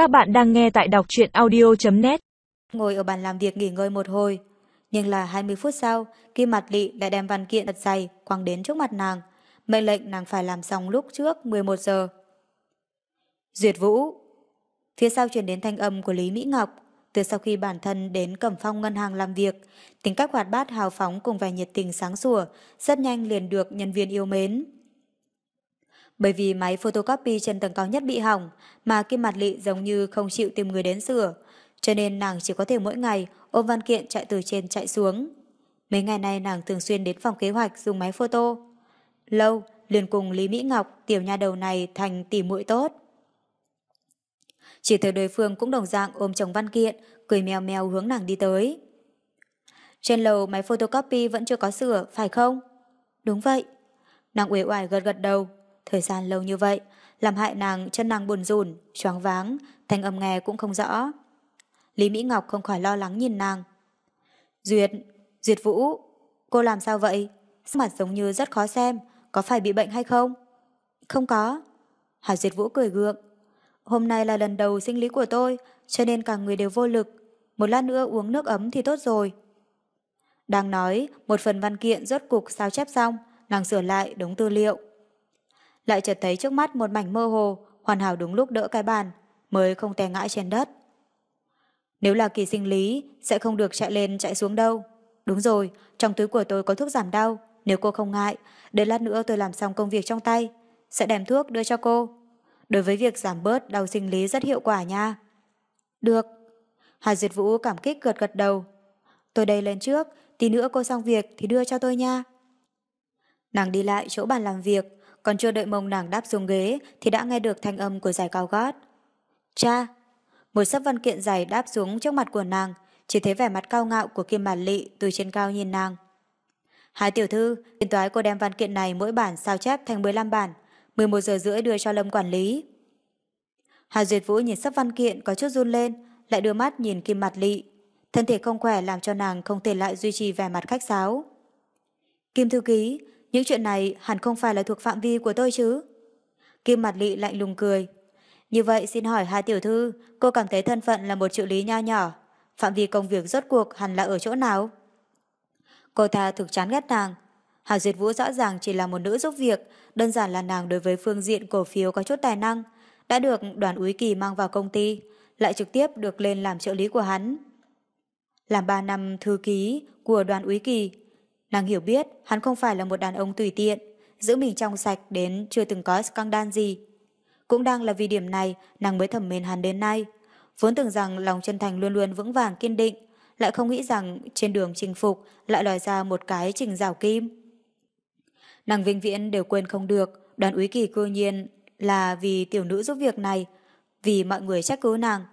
Các bạn đang nghe tại đọc truyện audio.net Ngồi ở bàn làm việc nghỉ ngơi một hồi. Nhưng là 20 phút sau, Kim Mặt Lị lại đem văn kiện thật dày quăng đến trước mặt nàng. Mệnh lệnh nàng phải làm xong lúc trước 11 giờ. Duyệt Vũ Phía sau truyền đến thanh âm của Lý Mỹ Ngọc. Từ sau khi bản thân đến Cẩm Phong ngân hàng làm việc, tính cách hoạt bát hào phóng cùng vẻ nhiệt tình sáng sủa, rất nhanh liền được nhân viên yêu mến. Bởi vì máy photocopy trên tầng cao nhất bị hỏng, mà Kim Mặt Lị giống như không chịu tìm người đến sửa, cho nên nàng chỉ có thể mỗi ngày ôm văn kiện chạy từ trên chạy xuống. Mấy ngày nay nàng thường xuyên đến phòng kế hoạch dùng máy photo. Lâu, liền cùng Lý Mỹ Ngọc, tiểu nha đầu này thành tỉ muội tốt. Chỉ thấy đối phương cũng đồng dạng ôm chồng văn kiện, cười mèo mèo hướng nàng đi tới. Trên lầu máy photocopy vẫn chưa có sửa, phải không? Đúng vậy. Nàng uể oải gật gật đầu. Thời gian lâu như vậy, làm hại nàng chân nàng buồn rùn, choáng váng, thanh âm nghe cũng không rõ. Lý Mỹ Ngọc không khỏi lo lắng nhìn nàng. Duyệt, Duyệt Vũ, cô làm sao vậy? Sắc mặt giống như rất khó xem, có phải bị bệnh hay không? Không có. Hà Duyệt Vũ cười gượng. Hôm nay là lần đầu sinh lý của tôi, cho nên cả người đều vô lực. Một lát nữa uống nước ấm thì tốt rồi. Đang nói, một phần văn kiện rốt cục sao chép xong, nàng sửa lại đống tư liệu. Lại chợt thấy trước mắt một mảnh mơ hồ, hoàn hảo đúng lúc đỡ cái bàn, mới không té ngã trên đất. Nếu là kỳ sinh lý, sẽ không được chạy lên chạy xuống đâu. Đúng rồi, trong túi của tôi có thuốc giảm đau. Nếu cô không ngại, đợi lát nữa tôi làm xong công việc trong tay, sẽ đem thuốc đưa cho cô. Đối với việc giảm bớt đau sinh lý rất hiệu quả nha. Được. Hà Duyệt Vũ cảm kích gật gật đầu. Tôi đây lên trước, tí nữa cô xong việc thì đưa cho tôi nha. Nàng đi lại chỗ bàn làm việc, còn chưa đợi mông nàng đáp xuống ghế thì đã nghe được thanh âm của giày cao gót. Cha! Một sấp văn kiện giày đáp xuống trước mặt của nàng, chỉ thấy vẻ mặt cao ngạo của Kim Bản Lị từ trên cao nhìn nàng. Hai tiểu thư, tiền toái cô đem văn kiện này mỗi bản sao chép thành 15 bản, 11 giờ rưỡi đưa cho Lâm quản lý. Hà Duyệt Vũ nhìn sắp văn kiện có chút run lên, lại đưa mắt nhìn Kim Mạt Lị. Thân thể không khỏe làm cho nàng không thể lại duy trì vẻ mặt khách sáo. Kim thư ký, những chuyện này hẳn không phải là thuộc phạm vi của tôi chứ. Kim Mặt Lị lạnh lùng cười. Như vậy xin hỏi hai tiểu thư, cô cảm thấy thân phận là một trợ lý nho nhỏ. Phạm vi công việc rốt cuộc hẳn là ở chỗ nào? Cô ta thực chán ghét nàng. Hà Duyệt Vũ rõ ràng chỉ là một nữ giúp việc, đơn giản là nàng đối với phương diện cổ phiếu có chút tài năng, đã được đoàn úy kỳ mang vào công ty, lại trực tiếp được lên làm trợ lý của hắn. Làm 3 năm thư ký của đoàn úy kỳ, nàng hiểu biết hắn không phải là một đàn ông tùy tiện, giữ mình trong sạch đến chưa từng có scandal gì. Cũng đang là vì điểm này nàng mới thầm mến hắn đến nay. Vốn tưởng rằng lòng chân thành luôn luôn vững vàng kiên định, lại không nghĩ rằng trên đường chinh phục lại lòi ra một cái trình rào kim. Nàng vinh viễn đều quên không được, đoàn úy kỳ cư nhiên là vì tiểu nữ giúp việc này, vì mọi người trách cứ nàng.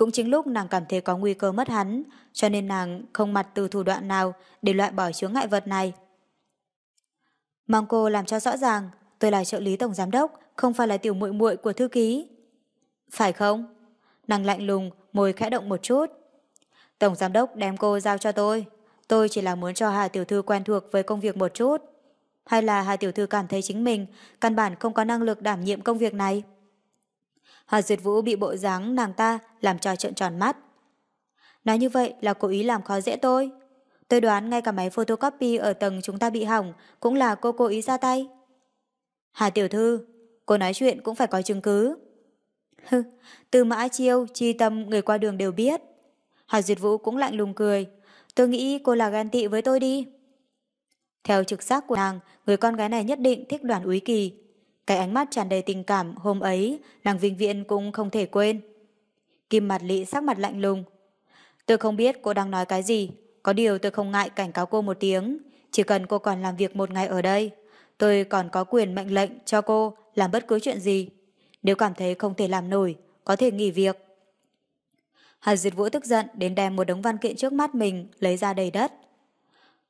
Cũng chính lúc nàng cảm thấy có nguy cơ mất hắn, cho nên nàng không mặt từ thủ đoạn nào để loại bỏ chướng ngại vật này. Mong cô làm cho rõ ràng, tôi là trợ lý tổng giám đốc, không phải là tiểu muội muội của thư ký. Phải không? Nàng lạnh lùng, môi khẽ động một chút. Tổng giám đốc đem cô giao cho tôi. Tôi chỉ là muốn cho Hà Tiểu Thư quen thuộc với công việc một chút. Hay là Hà Tiểu Thư cảm thấy chính mình căn bản không có năng lực đảm nhiệm công việc này? Hà Duyệt Vũ bị bộ dáng nàng ta làm cho trợn tròn mắt. Nói như vậy là cố ý làm khó dễ tôi. Tôi đoán ngay cả máy photocopy ở tầng chúng ta bị hỏng cũng là cô cố ý ra tay. Hà Tiểu Thư, cô nói chuyện cũng phải có chứng cứ. Hừ, từ mã chiêu, chi tâm người qua đường đều biết. Hà Duyệt Vũ cũng lạnh lùng cười. Tôi nghĩ cô là ghen tị với tôi đi. Theo trực giác của nàng, người con gái này nhất định thích đoàn úy kỳ. Cái ánh mắt tràn đầy tình cảm hôm ấy, nàng vinh viễn cũng không thể quên. Kim mặt lị sắc mặt lạnh lùng. Tôi không biết cô đang nói cái gì, có điều tôi không ngại cảnh cáo cô một tiếng. Chỉ cần cô còn làm việc một ngày ở đây, tôi còn có quyền mệnh lệnh cho cô làm bất cứ chuyện gì. Nếu cảm thấy không thể làm nổi, có thể nghỉ việc. Hà Diệt Vũ tức giận đến đem một đống văn kiện trước mắt mình lấy ra đầy đất.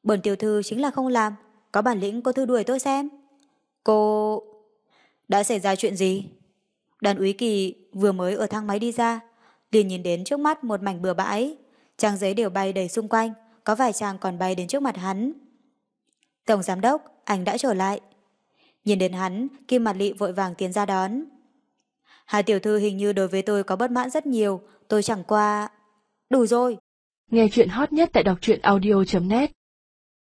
Bổn tiểu thư chính là không làm, có bản lĩnh cô thư đuổi tôi xem. Cô... Đã xảy ra chuyện gì? Đoàn úy kỳ vừa mới ở thang máy đi ra, liền nhìn đến trước mắt một mảnh bừa bãi. Trang giấy đều bay đầy xung quanh, có vài trang còn bay đến trước mặt hắn. Tổng giám đốc, anh đã trở lại. Nhìn đến hắn, Kim Mặt Lị vội vàng tiến ra đón. Hai tiểu thư hình như đối với tôi có bất mãn rất nhiều, tôi chẳng qua... Đủ rồi. Nghe chuyện hot nhất tại đọc truyện audio.net